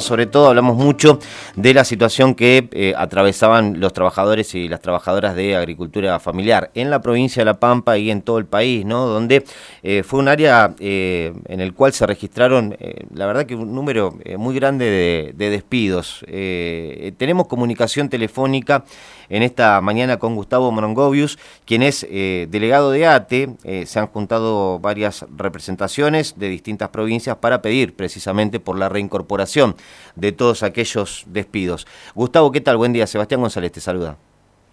sobre todo hablamos mucho de la situación que eh, atravesaban los trabajadores y las trabajadoras de agricultura familiar en la provincia de La Pampa y en todo el país, ¿no? donde eh, fue un área eh, en el cual se registraron, la verdad que un número muy grande de, de despidos. tenemos comunicación telefónica en esta mañana con Gustavo Morongovius, quien es delegado de ATE. se han juntado varias representaciones de distintas provincias para pedir precisamente por la reincorporación de todos aquellos despidos. Gustavo, ¿qué tal? Buen día. Sebastián González te saluda.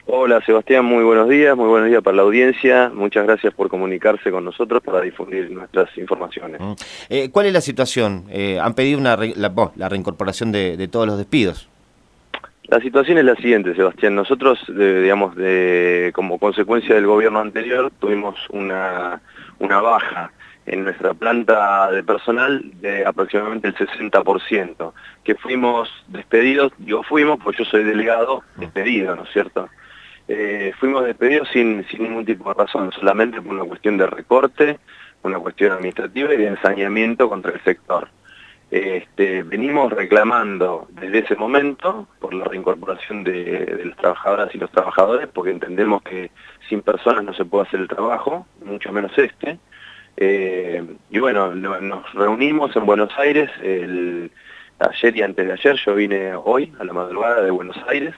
Hola Sebastián, muy buenos días, muy buenos días para la audiencia. Muchas gracias por comunicarse con nosotros para difundir nuestras informaciones. Mm. Eh, ¿Cuál es la situación? Eh, ¿Han pedido una la, reincorporación de, todos los despidos? La situación es la siguiente, Sebastián. Nosotros, digamos, de, como consecuencia del gobierno anterior, tuvimos una, una baja en nuestra planta de personal de aproximadamente el 60%, que fuimos despedidos, digo fuimos, pues yo soy delegado, despedido, ¿no es cierto? Eh, fuimos despedidos sin, sin ningún tipo de razón, solamente por una cuestión de recorte, una cuestión administrativa y de ensañamiento contra el sector. Este, venimos reclamando desde ese momento por la reincorporación de, de, las trabajadoras y los trabajadores, porque entendemos que sin personas no se puede hacer el trabajo, mucho menos este, eh, y bueno, nos reunimos en Buenos Aires ayer y antes de ayer, yo vine hoy a la madrugada de Buenos Aires,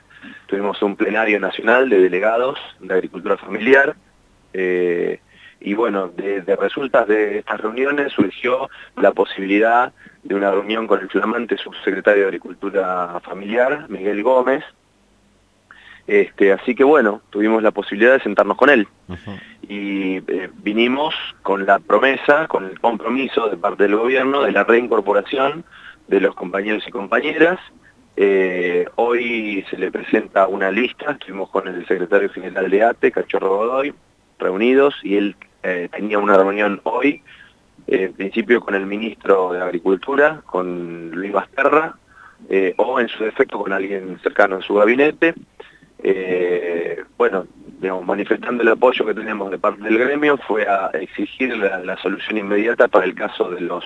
tuvimos un plenario nacional de delegados de agricultura familiar, eh, y bueno, de, de, resultas de estas reuniones surgió la posibilidad de una reunión con el flamante subsecretario de Agricultura Familiar, Miguel Gómez, este, así que bueno, tuvimos la posibilidad de sentarnos con él. Y eh, vinimos con la promesa, con el compromiso de parte del gobierno de la reincorporación de los compañeros y compañeras. Eh, hoy se le presenta una lista, estuvimos con el secretario general de ATE, Cachorro Godoy, reunidos, y él eh, tenía una reunión hoy, en principio con el ministro de Agricultura, con Luis Basterra, o en su defecto con alguien cercano en su gabinete, bueno, digamos, manifestando el apoyo que tenemos de parte del gremio, fue a exigir la, solución inmediata para el caso de los,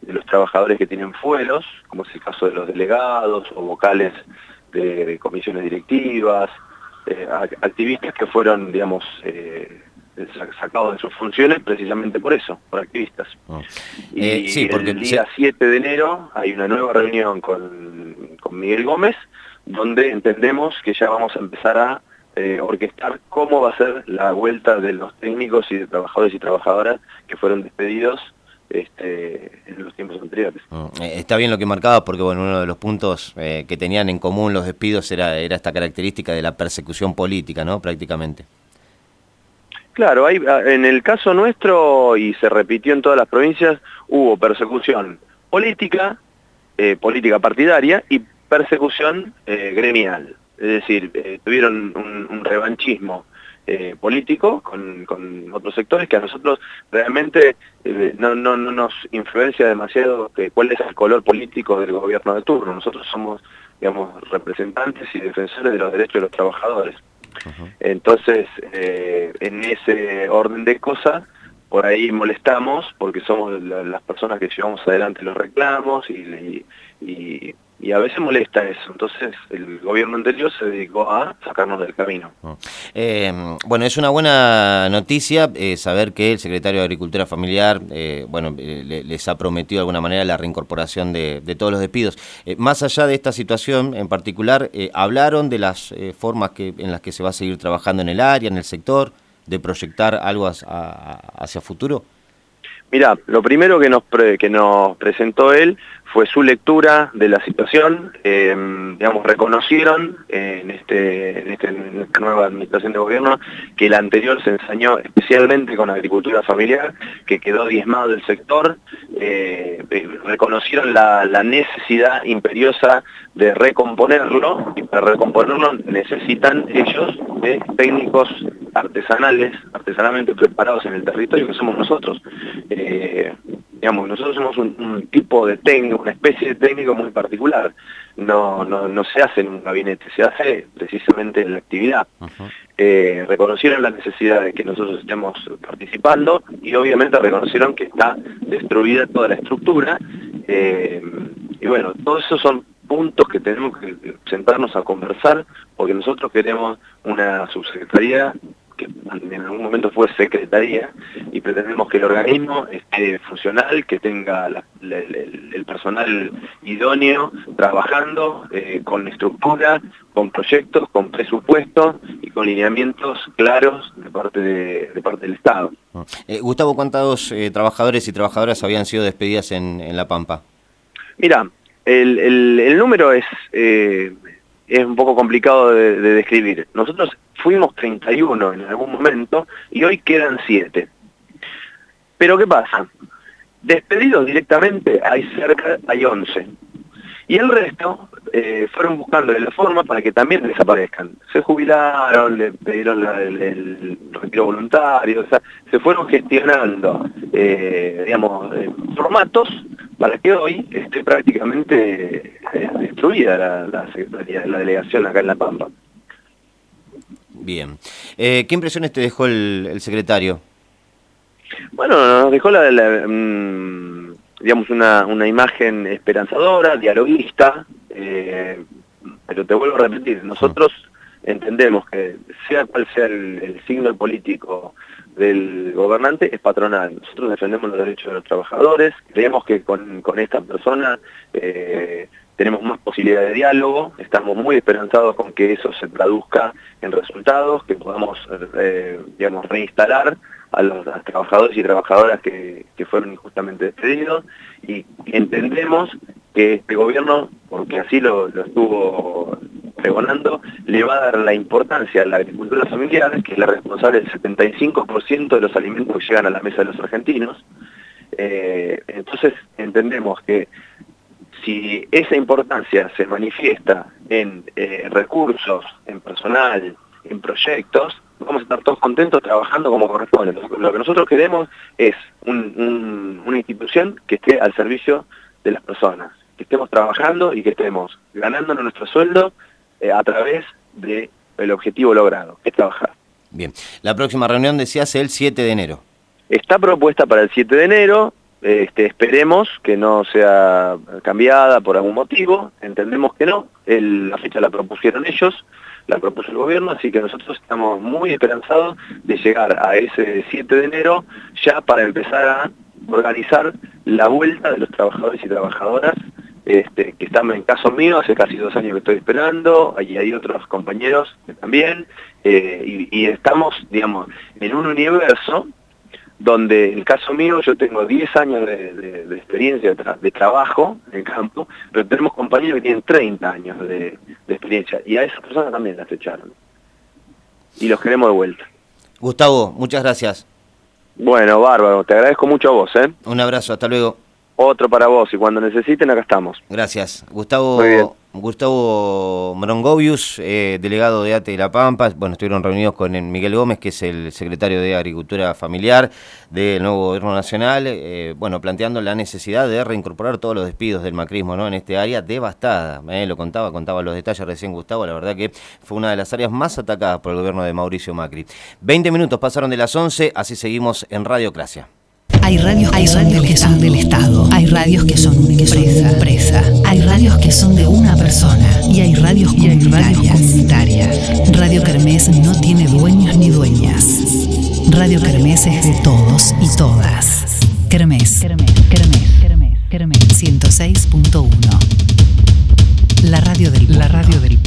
de los trabajadores que tienen fueros, como es el caso de los delegados o vocales de, comisiones directivas, eh, activistas que fueron, digamos, eh, sacados de sus funciones precisamente por eso, por activistas. Oh. y sí, porque el día 7 de enero hay una nueva reunión con, con Miguel Gómez, donde entendemos que ya vamos a empezar a eh, orquestar cómo va a ser la vuelta de los técnicos y de trabajadores y trabajadoras que fueron despedidos este, en los tiempos anteriores. Mm, eh, está bien lo que marcaba porque bueno, uno de los puntos eh, que tenían en común los despidos era, era esta característica de la persecución política, ¿no? Prácticamente. Claro, hay, ah, en el caso nuestro, y se repitió en todas las provincias, hubo persecución política, política partidaria y persecución eh, gremial, es decir, eh, tuvieron un, revanchismo eh, político con, otros sectores que a nosotros realmente no, no, nos influencia demasiado cuál es el color político del gobierno de turno. Nosotros somos, digamos, representantes y defensores de los derechos de los trabajadores. Entonces, en ese orden de cosas, por ahí molestamos porque somos las personas que llevamos adelante los reclamos y, y a veces molesta eso. Entonces el gobierno anterior se dedicó a sacarnos del camino. Oh. Eh, bueno, es una buena noticia eh, saber que el secretario de Agricultura Familiar eh, bueno, les ha prometido de alguna manera la reincorporación de, todos los despidos. más allá de esta situación en particular, ¿hablaron de las formas que, en las que se va a seguir trabajando en el área, en el sector, de proyectar algo hacia futuro? Mira, lo primero que nos, que nos presentó él fue su lectura de la situación, eh, digamos, reconocieron en, este, en, este, esta nueva administración de gobierno que el anterior se ensañó especialmente con agricultura familiar, que quedó diezmado del sector, eh, eh, reconocieron la, la, necesidad imperiosa de recomponerlo, y para recomponerlo necesitan ellos de técnicos artesanales, artesanalmente preparados en el territorio que somos nosotros digamos, nosotros somos un, tipo de técnico, una especie de técnico muy particular. No, no, no se hace en un gabinete, se hace precisamente en la actividad. Eh, reconocieron la necesidad de que nosotros estemos participando y obviamente reconocieron que está destruida toda la estructura. Eh, Y bueno, todos esos son puntos que tenemos que sentarnos a conversar porque nosotros queremos una subsecretaría que en algún momento fue secretaría y pretendemos que el organismo esté funcional, que tenga el, personal idóneo trabajando eh, con estructura, con proyectos, con presupuestos y con lineamientos claros de parte, de, parte del Estado. Eh, Gustavo, ¿cuántos eh, trabajadores y trabajadoras habían sido despedidas en, La Pampa? Mira, el, número es, es un poco complicado de, de describir. Nosotros fuimos 31 en algún momento y hoy quedan 7. Pero ¿qué pasa? Despedidos directamente hay cerca, hay 11. Y el resto eh, fueron buscando la forma para que también desaparezcan. Se jubilaron, le pidieron el, retiro voluntario, o sea, se fueron gestionando, eh, digamos, eh, formatos para que hoy esté prácticamente destruida la, la, la delegación acá en La Pampa. Bien. Eh, ¿Qué impresiones te dejó el, secretario? Bueno, nos dejó la, mm, digamos una, una, imagen esperanzadora, dialoguista, eh, pero te vuelvo a repetir, nosotros entendemos que sea cual sea el, signo político del gobernante es patronal. Nosotros defendemos los derechos de los trabajadores, creemos que con, con esta persona eh, tenemos más posibilidad de diálogo, estamos muy esperanzados con que eso se traduzca en resultados, que podamos eh, digamos, reinstalar a los, trabajadores y trabajadoras que, fueron injustamente despedidos y entendemos que este gobierno, porque así lo, estuvo pregonando, le va a dar la importancia a la agricultura familiar, que es la responsable del 75% de los alimentos que llegan a la mesa de los argentinos. Eh, entonces entendemos que si esa importancia se manifiesta en eh, recursos, en personal, en proyectos, vamos a estar todos contentos trabajando como corresponde. Lo que nosotros queremos es una institución que esté al servicio de las personas, que estemos trabajando y que estemos ganando nuestro sueldo eh, a través del objetivo logrado, que es trabajar. Bien, la próxima reunión decías el 7 de enero. Está propuesta para el 7 de enero, este, esperemos que no sea cambiada por algún motivo, entendemos que no, la fecha la propusieron ellos, la propuso el gobierno, así que nosotros estamos muy esperanzados de llegar a ese 7 de enero ya para empezar a organizar la vuelta de los trabajadores y trabajadoras este, que están en caso mío, hace casi dos años que estoy esperando, y hay otros compañeros que también, eh, y, estamos, digamos, en un universo donde en el caso mío yo tengo 10 años de, experiencia de, trabajo en el campo, pero tenemos compañeros que tienen 30 años de, experiencia y a esas personas también las echaron. Y los queremos de vuelta. Gustavo, muchas gracias. Bueno, bárbaro, te agradezco mucho a vos. ¿eh? Un abrazo, hasta luego. Otro para vos y cuando necesiten acá estamos. Gracias. Gustavo Gustavo Morongovius, eh, delegado de ATE de La Pampa, bueno, estuvieron reunidos con Miguel Gómez, que es el secretario de Agricultura Familiar del nuevo Gobierno Nacional, eh, bueno, planteando la necesidad de reincorporar todos los despidos del macrismo ¿no? en este área devastada. Eh, lo contaba, contaba los detalles recién Gustavo, la verdad que fue una de las áreas más atacadas por el gobierno de Mauricio Macri. Veinte minutos pasaron de las once, así seguimos en Radiocracia. Hay radios que, son, del Estado. Hay radios que son una empresa. empresa. Hay radios que son de una persona. Y hay radios y hay radios comunitarias. Radio Kermés no tiene dueños ni dueñas. Radio Kermés es de todos y todas. Kermés. Kermés. Kermés. Kermés. 106.1. La radio del pueblo. La radio del